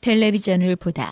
텔레비전을 보다.